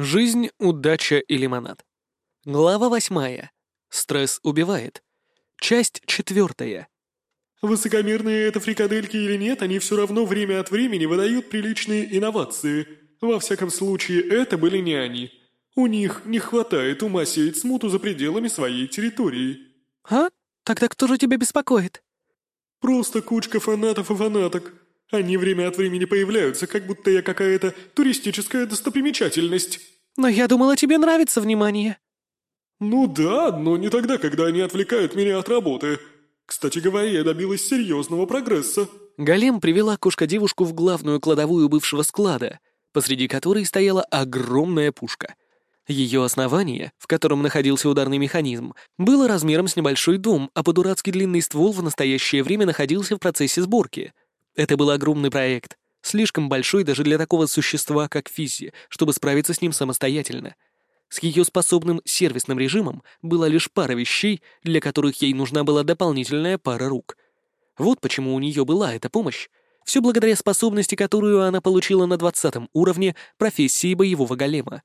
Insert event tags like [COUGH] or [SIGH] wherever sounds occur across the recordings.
Жизнь, удача и лимонад. Глава восьмая. Стресс убивает. Часть четвертая. Высокомерные это фрикадельки или нет, они все равно время от времени выдают приличные инновации. Во всяком случае, это были не они. У них не хватает ума сеять смуту за пределами своей территории. А? Тогда кто же тебя беспокоит? Просто кучка фанатов и фанаток. Они время от времени появляются, как будто я какая-то туристическая достопримечательность. Но я думала, тебе нравится внимание. Ну да, но не тогда, когда они отвлекают меня от работы. Кстати говоря, я добилась серьезного прогресса. Голем привела кошка-девушку в главную кладовую бывшего склада, посреди которой стояла огромная пушка. Ее основание, в котором находился ударный механизм, было размером с небольшой дом, а по-дурацки длинный ствол в настоящее время находился в процессе сборки — это был огромный проект, слишком большой даже для такого существа, как Физи, чтобы справиться с ним самостоятельно. С ее способным сервисным режимом была лишь пара вещей, для которых ей нужна была дополнительная пара рук. Вот почему у нее была эта помощь. Все благодаря способности, которую она получила на 20 уровне профессии боевого голема.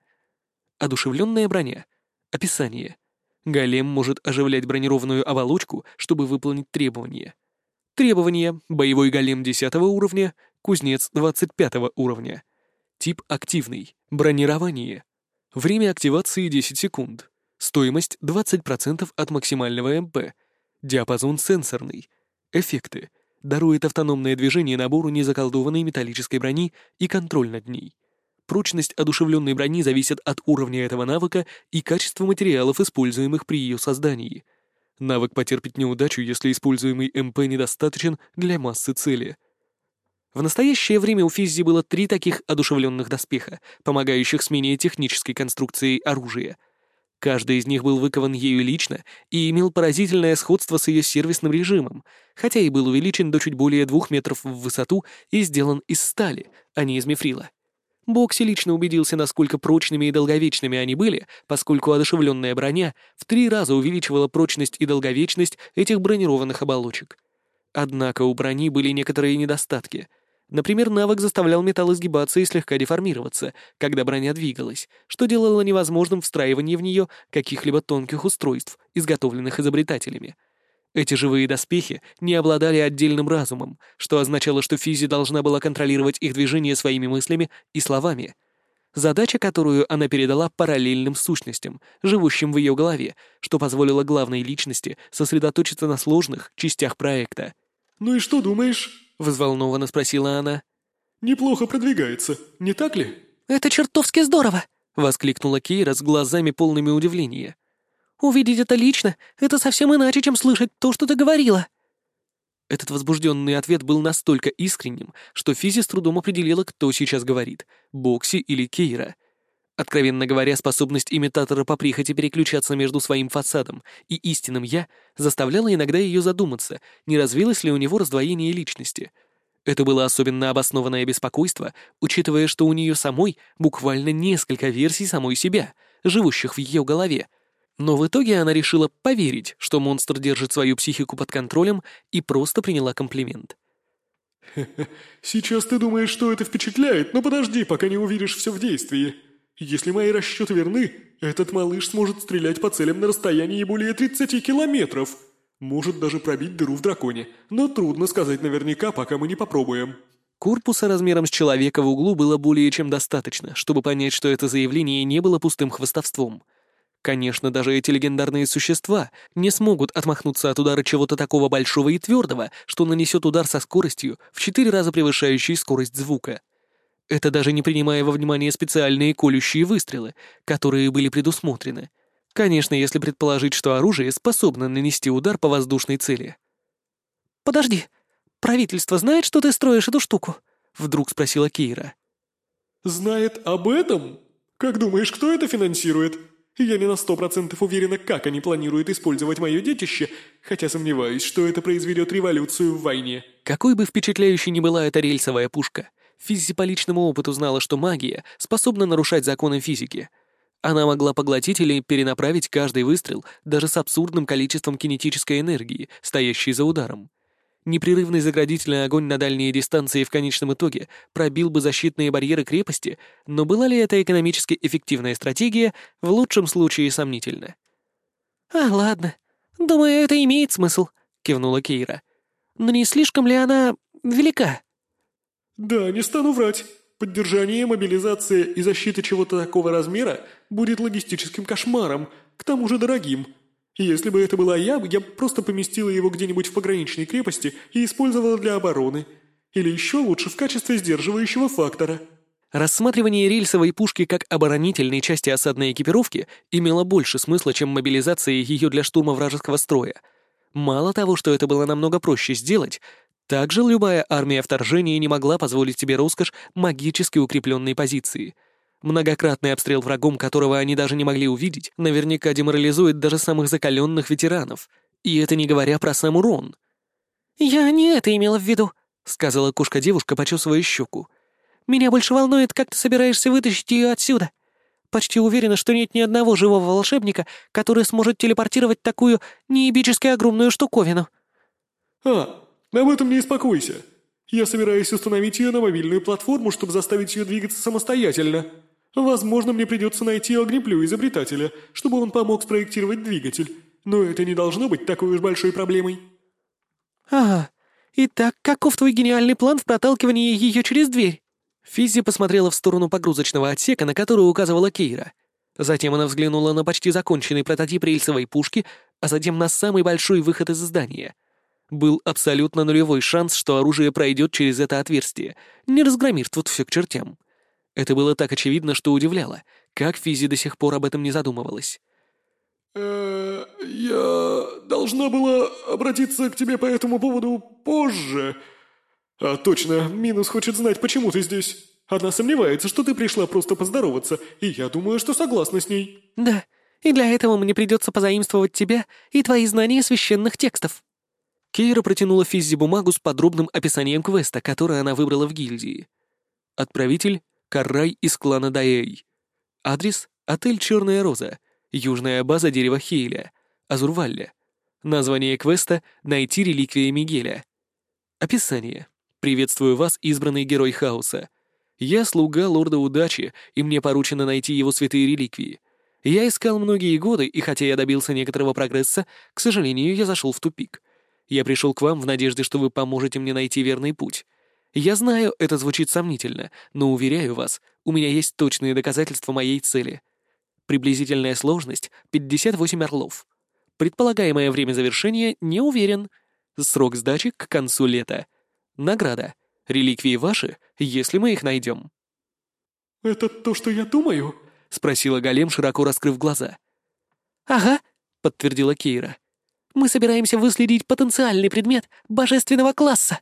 Одушевленная броня. Описание. Голем может оживлять бронированную оболочку, чтобы выполнить требования. Требования. Боевой голем 10 уровня, кузнец 25 уровня. Тип активный. Бронирование. Время активации 10 секунд. Стоимость 20% от максимального МП. Диапазон сенсорный. Эффекты. Дарует автономное движение набору незаколдованной металлической брони и контроль над ней. Прочность одушевленной брони зависит от уровня этого навыка и качества материалов, используемых при ее создании. Навык потерпит неудачу, если используемый МП недостаточен для массы цели. В настоящее время у Физзи было три таких одушевленных доспеха, помогающих смене технической конструкции оружия. Каждый из них был выкован ею лично и имел поразительное сходство с ее сервисным режимом, хотя и был увеличен до чуть более двух метров в высоту и сделан из стали, а не из мифрила. Бокси лично убедился, насколько прочными и долговечными они были, поскольку одушевленная броня в три раза увеличивала прочность и долговечность этих бронированных оболочек. Однако у брони были некоторые недостатки. Например, навык заставлял металл изгибаться и слегка деформироваться, когда броня двигалась, что делало невозможным встраивание в нее каких-либо тонких устройств, изготовленных изобретателями — эти живые доспехи не обладали отдельным разумом, что означало, что Физи должна была контролировать их движение своими мыслями и словами. Задача, которую она передала параллельным сущностям, живущим в ее голове, что позволило главной личности сосредоточиться на сложных частях проекта. «Ну и что думаешь?» — взволнованно спросила она. «Неплохо продвигается, не так ли?» «Это чертовски здорово!» — воскликнула Кейра с глазами полными удивления. Увидеть это лично — это совсем иначе, чем слышать то, что ты говорила». Этот возбужденный ответ был настолько искренним, что Физи с трудом определила, кто сейчас говорит — Бокси или Кейра. Откровенно говоря, способность имитатора по прихоти переключаться между своим фасадом и истинным «я» заставляла иногда ее задуматься, не развилось ли у него раздвоение личности. Это было особенно обоснованное беспокойство, учитывая, что у нее самой буквально несколько версий самой себя, живущих в ее голове — но в итоге она решила поверить, что монстр держит свою психику под контролем и просто приняла комплимент. [LAUGHS] сейчас ты думаешь, что это впечатляет, но подожди, пока не увидишь все в действии. Если мои расчеты верны, этот малыш сможет стрелять по целям на расстоянии более 30 километров. Может даже пробить дыру в драконе, но трудно сказать наверняка, пока мы не попробуем». Корпуса размером с человека в углу было более чем достаточно, чтобы понять, что это заявление не было пустым хвостовством — Конечно, даже эти легендарные существа не смогут отмахнуться от удара чего-то такого большого и твердого, что нанесет удар со скоростью в четыре раза превышающей скорость звука. Это даже не принимая во внимание специальные колющие выстрелы, которые были предусмотрены. Конечно, если предположить, что оружие способно нанести удар по воздушной цели. «Подожди, правительство знает, что ты строишь эту штуку?» — вдруг спросила Кейра. «Знает об этом? Как думаешь, кто это финансирует?» Я не на сто процентов уверена, как они планируют использовать мое детище, хотя сомневаюсь, что это произведет революцию в войне». Какой бы впечатляющей ни была эта рельсовая пушка, Физи по личному опыту знала, что магия способна нарушать законы физики. Она могла поглотить или перенаправить каждый выстрел даже с абсурдным количеством кинетической энергии, стоящей за ударом. Непрерывный заградительный огонь на дальние дистанции в конечном итоге пробил бы защитные барьеры крепости, но была ли это экономически эффективная стратегия, в лучшем случае сомнительно. «А, ладно. Думаю, это имеет смысл», — кивнула Кейра. «Но не слишком ли она велика?» «Да, не стану врать. Поддержание, мобилизация и защита чего-то такого размера будет логистическим кошмаром, к тому же дорогим. Если бы это была я, я просто поместила его где-нибудь в пограничной крепости и использовала для обороны. Или еще лучше в качестве сдерживающего фактора». Рассматривание рельсовой пушки как оборонительной части осадной экипировки имело больше смысла, чем мобилизация ее для штурма вражеского строя. Мало того, что это было намного проще сделать, также любая армия вторжения не могла позволить себе роскошь магически укрепленной позиции. Многократный обстрел врагом, которого они даже не могли увидеть, наверняка деморализует даже самых закаленных ветеранов. И это не говоря про сам урон. «Я не это имела в виду», — сказала кошка-девушка, почесывая щеку. Меня больше волнует, как ты собираешься вытащить ее отсюда. Почти уверена, что нет ни одного живого волшебника, который сможет телепортировать такую неебически огромную штуковину». «А, об этом не беспокойся. Я собираюсь установить ее на мобильную платформу, чтобы заставить ее двигаться самостоятельно. Возможно, мне придется найти огнеплю изобретателя, чтобы он помог спроектировать двигатель. Но это не должно быть такой уж большой проблемой». «Ага. Итак, каков твой гениальный план в проталкивании ее через дверь?» Физзи посмотрела в сторону погрузочного отсека, на который указывала Кейра. Затем она взглянула на почти законченный прототип рельсовой пушки, а затем на самый большой выход из здания. Был абсолютно нулевой шанс, что оружие пройдет через это отверстие, не разгромив тут все к чертям. Это было так очевидно, что удивляло, как Физи до сих пор об этом не задумывалась. «Э, я должна была обратиться к тебе по этому поводу позже», «А точно, Минус хочет знать, почему ты здесь. Она сомневается, что ты пришла просто поздороваться, и я думаю, что согласна с ней». «Да, и для этого мне придется позаимствовать тебя и твои знания священных текстов». Кейра протянула Физзи бумагу с подробным описанием квеста, который она выбрала в гильдии. Отправитель — Каррай из клана Даэй. Адрес — отель «Черная роза», южная база дерева Хейля, Азурвалля. Название квеста — «Найти реликвия Мигеля». Описание. Приветствую вас, избранный герой хаоса. Я слуга лорда удачи, и мне поручено найти его святые реликвии. Я искал многие годы, и хотя я добился некоторого прогресса, к сожалению, я зашел в тупик. Я пришел к вам в надежде, что вы поможете мне найти верный путь. Я знаю, это звучит сомнительно, но уверяю вас, у меня есть точные доказательства моей цели. Приблизительная сложность — 58 орлов. Предполагаемое время завершения — не уверен. Срок сдачи к концу лета. Награда. Реликвии ваши, если мы их найдем». «Это то, что я думаю?» — спросила Голем, широко раскрыв глаза. «Ага», — подтвердила Кейра. «Мы собираемся выследить потенциальный предмет божественного класса».